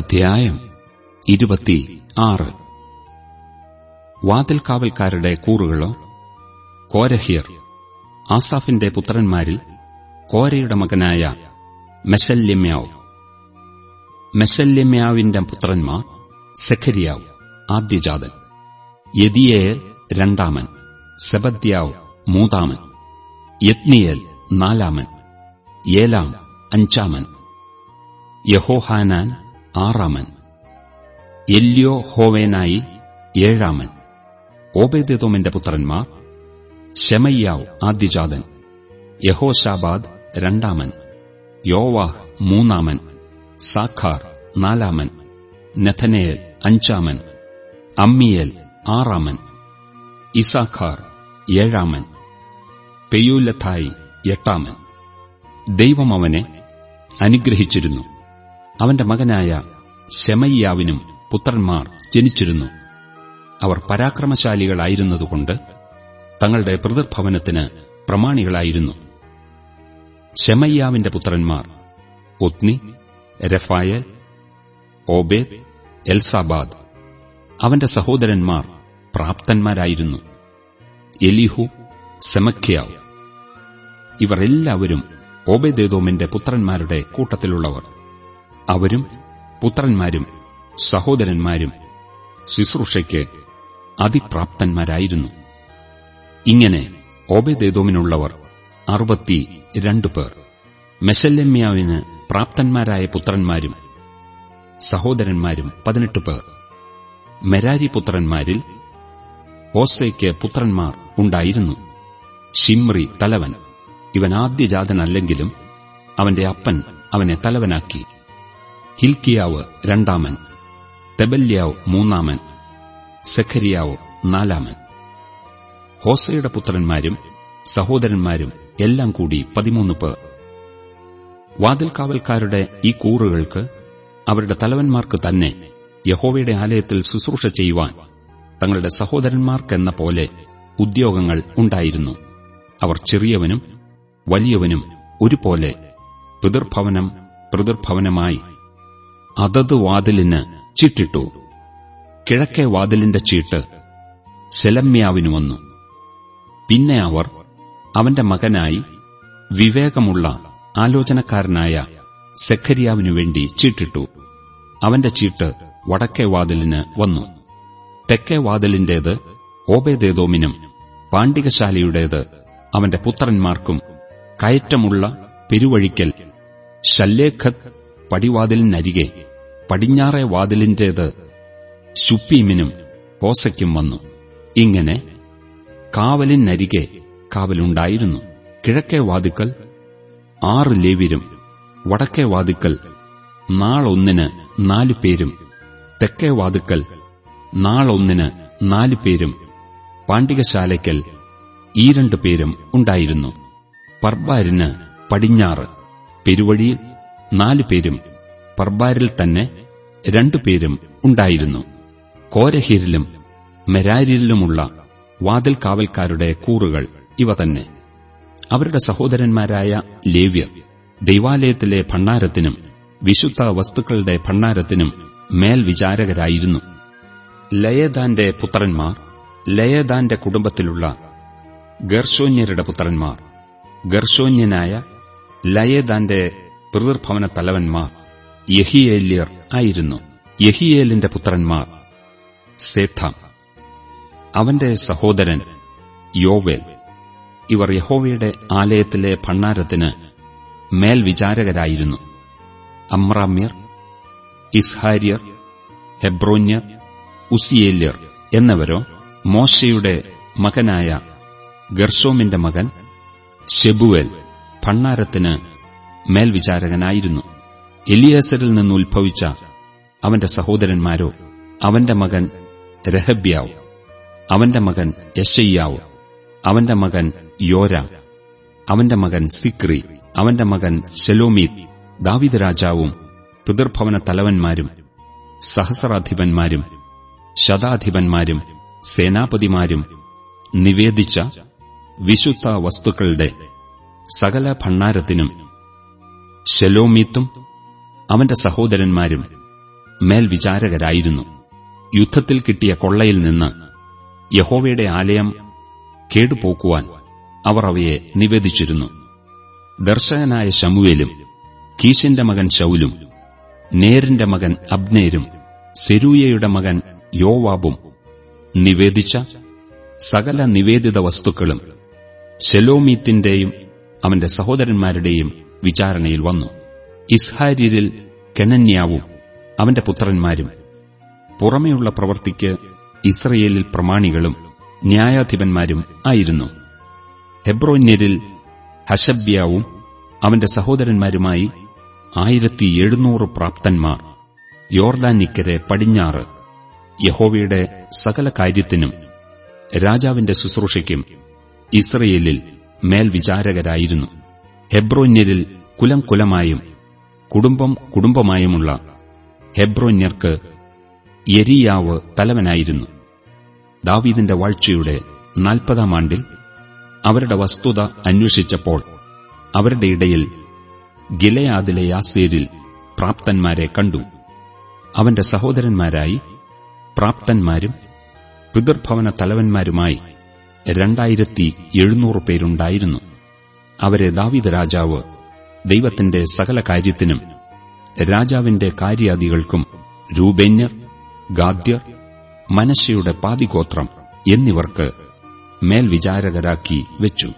അധ്യായം ഇരുപത്തി ആറ്. വാതിൽക്കാവൽക്കാരുടെ കൂറുകളോ? കോരഹിയർ ആസാഫിന്റെ പുത്രന്മാരിൽ കോരയുടെ മകനായ മെസല്യമ്യാവ് മെസല്യമ്യാവിന്റെ പുത്രന്മാർ സെഖരിയാവ് ആദ്യജാതൻ. യദിയേൽ രണ്ടാമൻ സെബദ്യാവ് മൂന്നാമൻ. യത്നിയേൽ നാലാമൻ ഏലാം അഞ്ചാമൻ. യഹോഹാനാൻ ആറാമൻ. എല്ലിയോ ഹോവേനായി ഏഴാമൻ. ഓബേദോമിന്റെ പുത്രന്മാർ ശമയ്യാവ് ആദ്യജാതൻ. യഹോഷാബാദ് രണ്ടാമൻ. യോവാഹ് മൂന്നാമൻ. സാഖാർ നാലാമൻ. നഥനേൽ അഞ്ചാമൻ. അമ്മിയേൽ ആറാമൻ. ഇസാഖാർ ഏഴാമൻ. പെയൂലഥായി എട്ടാമൻ. ദൈവം അവനെ അനുഗ്രഹിച്ചിരുന്നു. അവന്റെ മകനായ ശമയ്യാവിനും പുത്രന്മാർ ജനിച്ചിരുന്നു. അവർ പരാക്രമശാലികളായിരുന്നതുകൊണ്ട് തങ്ങളുടെ പിതൃഭവനത്തിന് പ്രമാണികളായിരുന്നു. ശമയ്യാവിന്റെ പുത്രന്മാർ ഒത്നി രഫായൽ ഓബേദ് എൽസാബാദ്. അവന്റെ സഹോദരന്മാർ പ്രാപ്തന്മാരായിരുന്നു. എലിഹു സെമഖ്യാവ്. ഇവർ എല്ലാവരും ഓബേദേദോമിന്റെ പുത്രന്മാരുടെ കൂട്ടത്തിലുള്ളവർ. അവരും പുത്രന്മാരും സഹോദരന്മാരും ശുശ്രൂഷയ്ക്ക് അതിപ്രാപ്തന്മാരായിരുന്നു. ഇങ്ങനെ ഓബേദേദോമിനുള്ളവർ അറുപത്തി രണ്ടു പേർ. മെസല്ലമ്യാവിന് പ്രാപ്തന്മാരായ പുത്രന്മാരും സഹോദരന്മാരും പതിനെട്ട് പേർ. മെരാരി പുത്രന്മാരിൽ ഓസയ്ക്ക് പുത്രന്മാർ ഉണ്ടായിരുന്നു. ഷിമ്രി തലവൻ. ഇവൻ ആദ്യജാതനല്ലെങ്കിലും അവന്റെ അപ്പൻ അവനെ തലവനാക്കി. ഹിൽക്കിയാവ് രണ്ടാമൻ തെബല്യാവ് മൂന്നാമൻ സെഖരിയാവ് നാലാമൻ. ഹോസയുടെ പുത്രന്മാരും സഹോദരന്മാരും എല്ലാം കൂടി പതിമൂന്ന് പേർ. വാതിൽക്കാവൽക്കാരുടെ ഈ കൂറുകൾക്ക് അവരുടെ തലവന്മാർക്ക് തന്നെ യഹോവയുടെ ആലയത്തിൽ ശുശ്രൂഷ ചെയ്യുവാൻ തങ്ങളുടെ സഹോദരന്മാർക്കെന്ന പോലെ ഉദ്യോഗങ്ങൾ ഉണ്ടായിരുന്നു. അവർ ചെറിയവനും വലിയവനും ഒരുപോലെ പിതൃഭവനം പിതൃഭവനമായി അതത് വാതിലിന് ചിട്ടിട്ടു. കിഴക്കേ വാതിലിന്റെ ചീട്ട് സെലമ്യാവിന് വന്നു. പിന്നെ അവർ അവന്റെ മകനായി വിവേകമുള്ള ആലോചനക്കാരനായ സെഖരിയാവിനു വേണ്ടി ചീട്ടിട്ടു. അവന്റെ ചീട്ട് വടക്കേ വാതിലിന് വന്നു. തെക്കേ വാതിലിന്റേത് ഓബേദേദോമിനും പാണ്ഡികശാലിയുടേത് അവന്റെ പുത്രന്മാർക്കും കയറ്റമുള്ള പെരുവഴിക്കൽ ശല്ലേഖത്ത് പടിവാതിലിനരികെ പടിഞ്ഞാറേ വാതിലിന്റേത് ശുപ്പീമിനും ഹോസയ്ക്കും വന്നു. ഇങ്ങനെ കാവലിനരികെ കാവലുണ്ടായിരുന്നു. കിഴക്കേ വാതിക്കൽ ആറ് ലേവിരും വടക്കേ വാതിക്കൽ നാളൊന്നിന് നാലു പേരും തെക്കേ വാതിക്കൽ നാളൊന്നിന് നാലു പേരും പാണ്ഡികശാലയ്ക്കൽ ഈ രണ്ടു പേരും ഉണ്ടായിരുന്നു. പർബാരിന് പടിഞ്ഞാറ് പെരുവഴിയിൽ നാലു പേരും പർബാരിൽ തന്നെ രണ്ടുപേരും ഉണ്ടായിരുന്നു. കോരഹീരിലും മെരാരിയിലുമുള്ള വാതിൽ കാവൽക്കാരുടെ കൂറുകൾ ഇവ തന്നെ. അവരുടെ സഹോദരന്മാരായ ലേവ്യർ ദൈവാലയത്തിലെ ഭണ്ണാരത്തിനും വിശുദ്ധ വസ്തുക്കളുടെ ഭണ്ണാരത്തിനും മേൽവിചാരകരായിരുന്നു ലയദാന്റെ പുത്രന്മാർ ലയദാന്റെ കുടുംബത്തിലുള്ള ഗർഷോന്യരുടെ പുത്രന്മാർ ഗർഷോന്യനായ ലയദാന്റെ പിതൃഭവന തലവന്മാർ യഹിയേല്യർ ആയിരുന്നു. യഹിയേലിന്റെ പുത്രന്മാർ സേഥാം അവന്റെ സഹോദരൻ യോവേൽ. ഇവർ യഹോവയുടെ ആലയത്തിലെ ഭണ്ണാരത്തിന് മേൽവിചാരകരായിരുന്നു. അമ്രാമ്യർ ഇസ്ഹാര്യർ ഹെബ്രോന്യർ ഉസിയേല്യർ എന്നിവരോ മോശയുടെ മകനായ ഗർഷോമിന്റെ മകൻ ഷെബുവേൽ ഭണ്ണാരത്തിന് മേൽവിചാരകനായിരുന്നു. എലിയാസരിൽ നിന്ന് ഉത്ഭവിച്ച അവന്റെ സഹോദരന്മാരോ അവന്റെ മകൻ രഹബ്യാവ് അവന്റെ മകൻ യശയ്യാവ് അവന്റെ മകൻ യോരാ അവന്റെ മകൻ സിക്രി അവന്റെ മകൻ ശലോമീത് ദാവിദ് രാജാവും പിതൃഭവന തലവന്മാരും സഹസ്രാധിപന്മാരും ശതാധിപന്മാരും സേനാപതിമാരും നിവേദിച്ച വിശുദ്ധ വസ്തുക്കളുടെ സകല ഭണ്ണാരത്തിനും ശലോമീത്തും അവന്റെ സഹോദരന്മാരും മേൽവിചാരകരായിരുന്നു. യുദ്ധത്തിൽ കിട്ടിയ കൊള്ളയിൽ നിന്ന് യഹോവയുടെ ആലയം കേടുപോക്കുവാൻ അവർ അവയെ നിവേദിച്ചിരുന്നു. ദർശകനായ ശമുവേലും കീശിന്റെ മകൻ ശൌലും നേരിന്റെ മകൻ അബ്നേരും സെരൂയയുടെ മകൻ യോവാബും നിവേദിച്ച സകല നിവേദിത വസ്തുക്കളും ശെലോമീത്തിന്റെയും അവന്റെ സഹോദരന്മാരുടെയും വിചാരണയിൽ വന്നു. ഇസ്ഹാര്യരിൽ കെനന്യാവും അവന്റെ പുത്രന്മാരും. പുറമെയുള്ള പ്രവൃത്തിക്ക് ഇസ്രയേലിൽ പ്രമാണികളും ന്യായാധിപന്മാരും ആയിരുന്നു. ഹെബ്രോന്യരിൽ ഹഷബ്യാവും അവന്റെ സഹോദരന്മാരുമായി ആയിരത്തി എഴുന്നൂറ് പ്രാപ്തന്മാർ. യോർദാനിക്കരെ പടിഞ്ഞാറ്. യഹോവയുടെ സകല കാര്യത്തിനും രാജാവിന്റെ ശുശ്രൂഷയ്ക്കും ഇസ്രയേലിൽ മേൽവിചാരകരായിരുന്നു. ഹെബ്രോന്യരിൽ കുലം കുലമായും കുടുംബം കുടുംബമായുമുള്ള ഹെബ്രോന്യർക്ക് എരിയാവ് തലവനായിരുന്നു. ദാവീദിന്റെ വാഴ്ചയുടെ നാൽപ്പതാം ആണ്ടിൽ അവരുടെ വസ്തുത അന്വേഷിച്ചപ്പോൾ അവരുടെ ഇടയിൽ ഗിലയാദിലെ യാസേരിൽ പ്രാപ്തന്മാരെ കണ്ടു. അവന്റെ സഹോദരന്മാരായി പ്രാപ്തന്മാരും പിതൃഭവന തലവന്മാരുമായി രണ്ടായിരത്തി എഴുന്നൂറ് പേരുണ്ടായിരുന്നു. അവരെ ദാവിദ രാജാവ് ദൈവത്തിന്റെ സകല കാര്യത്തിനും രാജാവിന്റെ കാര്യാദികൾക്കും രൂപേന്യർ ഗാദ്യർ മനശയുടെ പാതിഗോത്രം എന്നിവർക്ക് മേൽവിചാരകരാക്കി വെച്ചു.